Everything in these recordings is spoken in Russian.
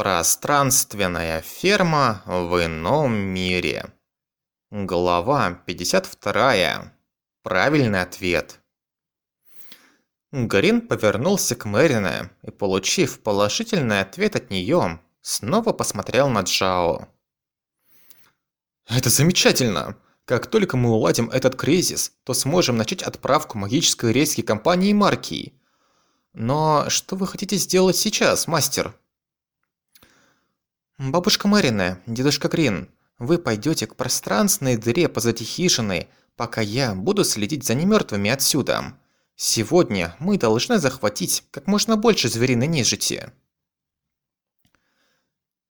Пространственная ферма в ином мире. Глава 52. Правильный ответ. Грин повернулся к Мэрине и, получив положительный ответ от нее, снова посмотрел на Джао. «Это замечательно! Как только мы уладим этот кризис, то сможем начать отправку магической рейски компании Маркии. Но что вы хотите сделать сейчас, мастер?» «Бабушка Мэрина, дедушка Грин, вы пойдете к пространственной дыре позади хижины, пока я буду следить за немертвыми отсюда. Сегодня мы должны захватить как можно больше звериной нежити».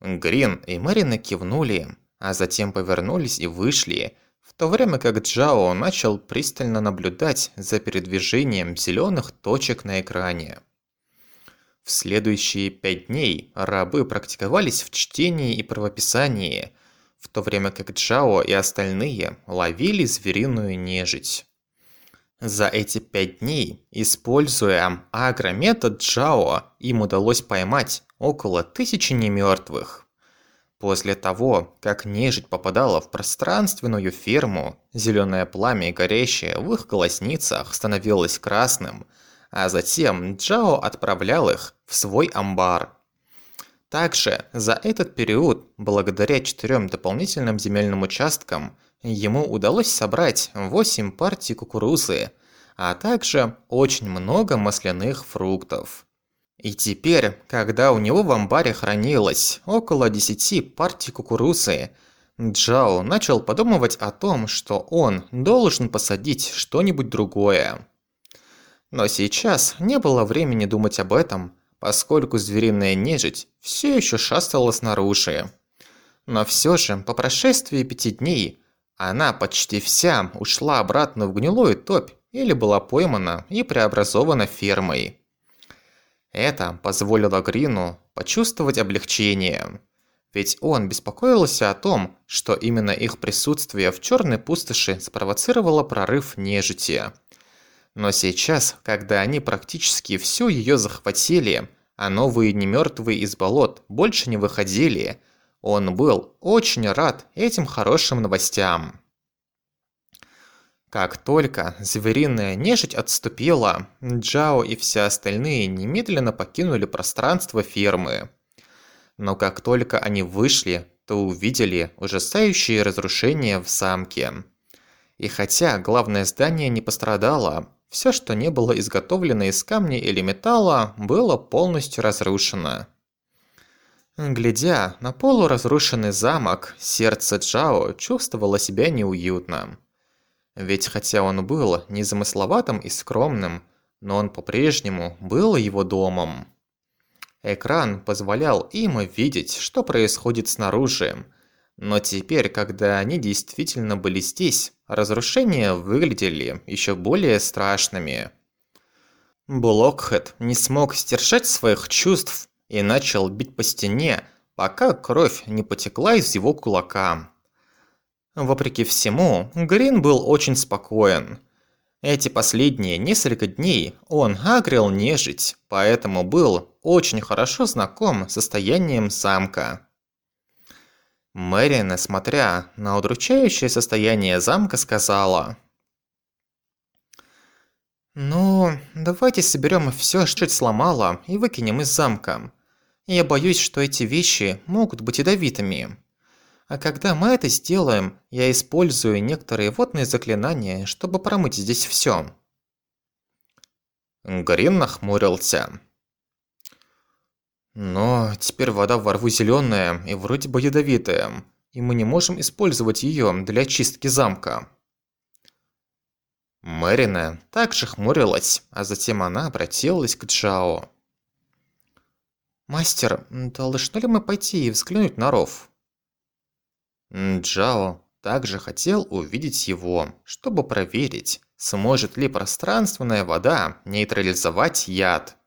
Грин и Мэрина кивнули, а затем повернулись и вышли, в то время как Джао начал пристально наблюдать за передвижением зеленых точек на экране. В следующие пять дней рабы практиковались в чтении и правописании, в то время как Джао и остальные ловили звериную нежить. За эти пять дней, используя агрометод Джао, им удалось поймать около тысячи немертвых. После того, как нежить попадала в пространственную ферму, зеленое пламя, горящее в их глазницах, становилось красным – а затем Джао отправлял их в свой амбар. Также за этот период, благодаря четырем дополнительным земельным участкам, ему удалось собрать 8 партий кукурузы, а также очень много масляных фруктов. И теперь, когда у него в амбаре хранилось около 10 партий кукурузы, Джао начал подумывать о том, что он должен посадить что-нибудь другое. Но сейчас не было времени думать об этом, поскольку звериная нежить все еще шастала снаружи. Но все же, по прошествии пяти дней, она почти вся ушла обратно в гнилую топь или была поймана и преобразована фермой. Это позволило Грину почувствовать облегчение. Ведь он беспокоился о том, что именно их присутствие в черной пустоши спровоцировало прорыв нежити – но сейчас, когда они практически всю ее захватили, а новые немертвые из болот больше не выходили, он был очень рад этим хорошим новостям. Как только звериная нежить отступила, Джао и все остальные немедленно покинули пространство фермы. Но как только они вышли, то увидели ужасающие разрушения в замке. И хотя главное здание не пострадало, все, что не было изготовлено из камня или металла, было полностью разрушено. Глядя на полуразрушенный замок, сердце Джао чувствовало себя неуютно. Ведь хотя он был незамысловатым и скромным, но он по-прежнему был его домом. Экран позволял им видеть, что происходит снаружи, но теперь, когда они действительно были здесь, разрушения выглядели еще более страшными. Блокхед не смог сдержать своих чувств и начал бить по стене, пока кровь не потекла из его кулака. Вопреки всему, Грин был очень спокоен. Эти последние несколько дней он агрил нежить, поэтому был очень хорошо знаком состоянием замка. Мэри, смотря на удручающее состояние замка, сказала. «Ну, давайте соберем все, что сломало, и выкинем из замка. Я боюсь, что эти вещи могут быть ядовитыми. А когда мы это сделаем, я использую некоторые водные заклинания, чтобы промыть здесь все. Грин нахмурился. Но теперь вода во рву зеленая и вроде бы ядовитая, и мы не можем использовать ее для очистки замка. Мэрина также хмурилась, а затем она обратилась к Джао. «Мастер, должны ли мы пойти и взглянуть на ров?» Джао также хотел увидеть его, чтобы проверить, сможет ли пространственная вода нейтрализовать яд.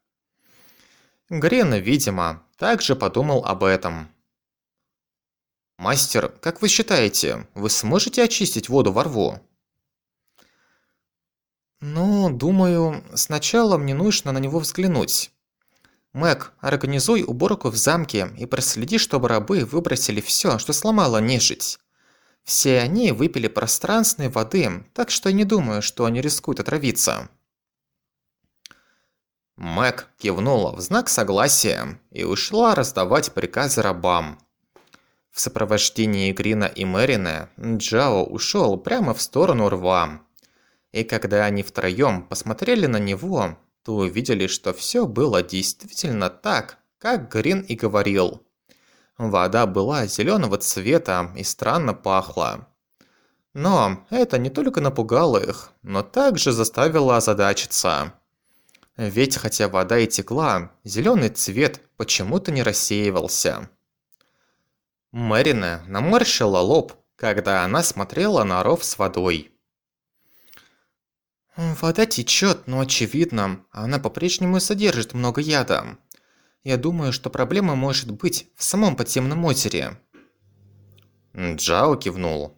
Грен, видимо, также подумал об этом. «Мастер, как вы считаете, вы сможете очистить воду во рву?» «Ну, думаю, сначала мне нужно на него взглянуть. Мэг, организуй уборку в замке и проследи, чтобы рабы выбросили все, что сломало нежить. Все они выпили пространственной воды, так что я не думаю, что они рискуют отравиться. Мэг кивнула в знак согласия и ушла раздавать приказы рабам. В сопровождении Грина и Мэрина Джао ушел прямо в сторону рва. И когда они втроем посмотрели на него, то увидели, что все было действительно так, как Грин и говорил. Вода была зеленого цвета и странно пахла. Но это не только напугало их, но также заставило озадачиться. Ведь хотя вода и текла, зеленый цвет почему-то не рассеивался. Мэрина наморщила лоб, когда она смотрела на ров с водой. Вода течет, но очевидно, она по-прежнему содержит много яда. Я думаю, что проблема может быть в самом подземном озере. Джао кивнул.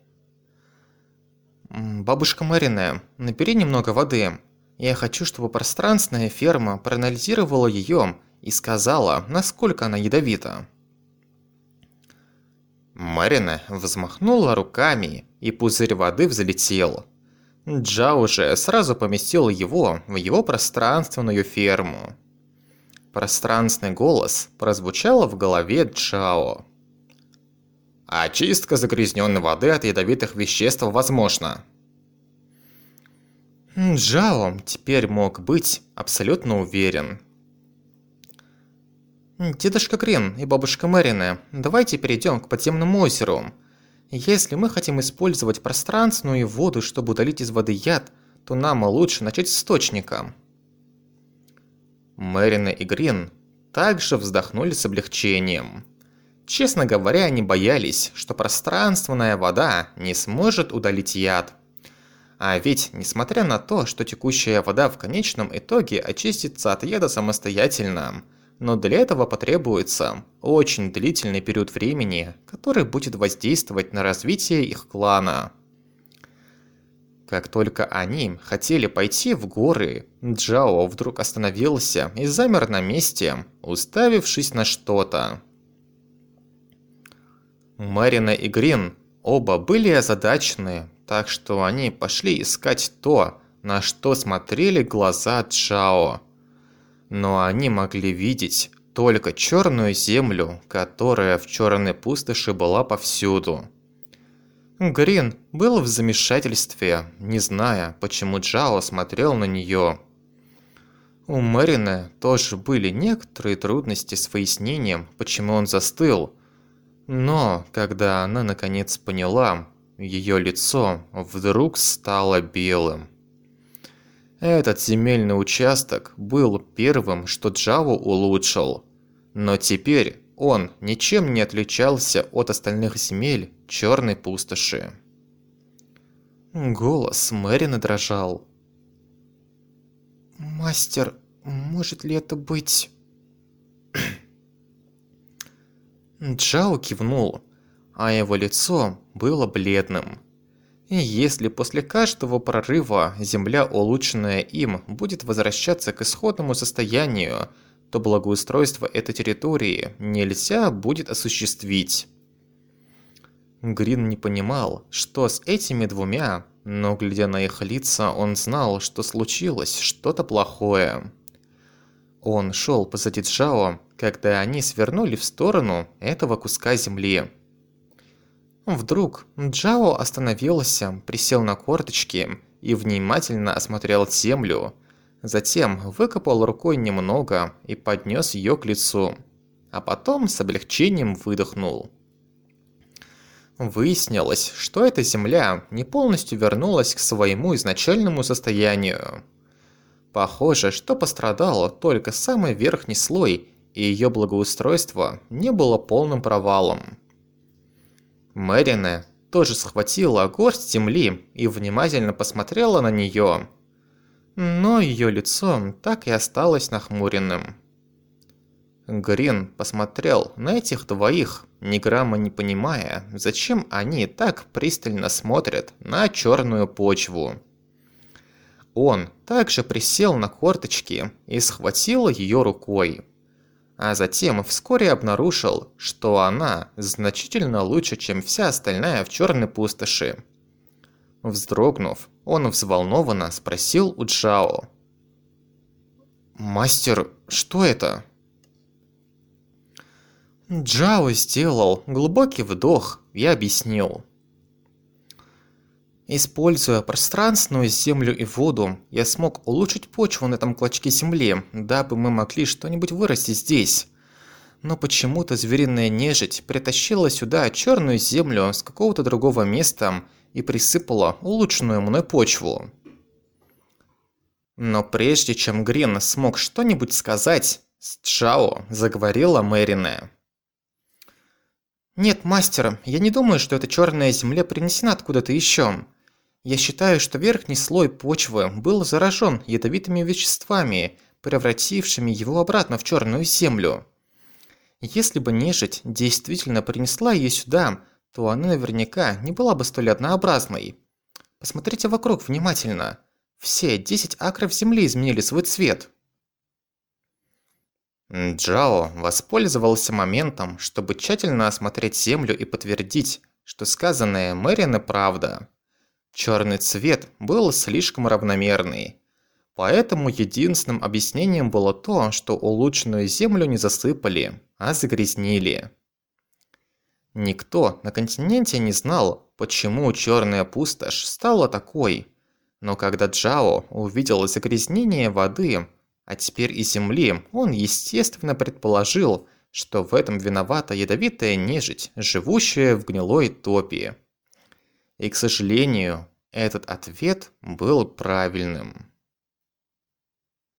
Бабушка Марина, набери немного воды. Я хочу, чтобы пространственная ферма проанализировала ее и сказала, насколько она ядовита. Марина взмахнула руками, и пузырь воды взлетел. Джао же сразу поместил его в его пространственную ферму. Пространственный голос прозвучал в голове Джао. Очистка загрязненной воды от ядовитых веществ возможна. Джао теперь мог быть абсолютно уверен. Дедушка Грин и бабушка Мэрина, давайте перейдем к подземному озеру. Если мы хотим использовать пространственную воду, чтобы удалить из воды яд, то нам лучше начать с источника. Мэрина и Грин также вздохнули с облегчением. Честно говоря, они боялись, что пространственная вода не сможет удалить яд. А ведь, несмотря на то, что текущая вода в конечном итоге очистится от яда самостоятельно, но для этого потребуется очень длительный период времени, который будет воздействовать на развитие их клана. Как только они хотели пойти в горы, Джао вдруг остановился и замер на месте, уставившись на что-то. Марина и Грин оба были озадачены, так что они пошли искать то, на что смотрели глаза Джао но они могли видеть только черную землю, которая в черной пустоши была повсюду. Грин был в замешательстве, не зная, почему Джао смотрел на нее. У Мэрина тоже были некоторые трудности с выяснением, почему он застыл. Но, когда она наконец поняла, ее лицо вдруг стало белым. Этот земельный участок был первым, что Джаву улучшил. Но теперь он ничем не отличался от остальных земель черной пустоши. Голос Мэрина дрожал. «Мастер, может ли это быть...» Джао кивнул, а его лицо было бледным. И если после каждого прорыва Земля, улучшенная им, будет возвращаться к исходному состоянию, то благоустройство этой территории нельзя будет осуществить. Грин не понимал, что с этими двумя, но глядя на их лица, он знал, что случилось что-то плохое. Он шел позади Джао, когда они свернули в сторону этого куска земли. Вдруг Джао остановился, присел на корточки и внимательно осмотрел землю. Затем выкопал рукой немного и поднес ее к лицу. А потом с облегчением выдохнул. Выяснилось, что эта земля не полностью вернулась к своему изначальному состоянию. Похоже, что пострадал только самый верхний слой, и ее благоустройство не было полным провалом. Мэрина тоже схватила горсть земли и внимательно посмотрела на нее. Но ее лицо так и осталось нахмуренным. Грин посмотрел на этих двоих, ни грамма не понимая, зачем они так пристально смотрят на черную почву. Он также присел на корточки и схватил ее рукой. А затем вскоре обнаружил, что она значительно лучше, чем вся остальная в черной пустоши. Вздрогнув, он взволнованно спросил у Джао. «Мастер, что это?» Джао сделал глубокий вдох и объяснил. Используя пространственную землю и воду, я смог улучшить почву на этом клочке земли, дабы мы могли что-нибудь вырастить здесь. Но почему-то звериная нежить притащила сюда черную землю с какого-то другого места и присыпала улучшенную мной почву. Но прежде чем Грин смог что-нибудь сказать, с Джао заговорила Мэрине. «Нет, мастер, я не думаю, что эта черная земля принесена откуда-то еще. Я считаю, что верхний слой почвы был заражен ядовитыми веществами, превратившими его обратно в черную землю. Если бы нежить действительно принесла ее сюда, то она наверняка не была бы столь однообразной. Посмотрите вокруг внимательно. Все 10 акров земли изменили свой цвет. Джао воспользовался моментом, чтобы тщательно осмотреть землю и подтвердить, что сказанное Мэрин правда. Черный цвет был слишком равномерный. Поэтому единственным объяснением было то, что улучшенную землю не засыпали, а загрязнили. Никто на континенте не знал, почему черная пустошь стала такой. Но когда Джао увидел загрязнение воды, а теперь и земли, он естественно предположил, что в этом виновата ядовитая нежить, живущая в гнилой топе. И, к сожалению, этот ответ был правильным.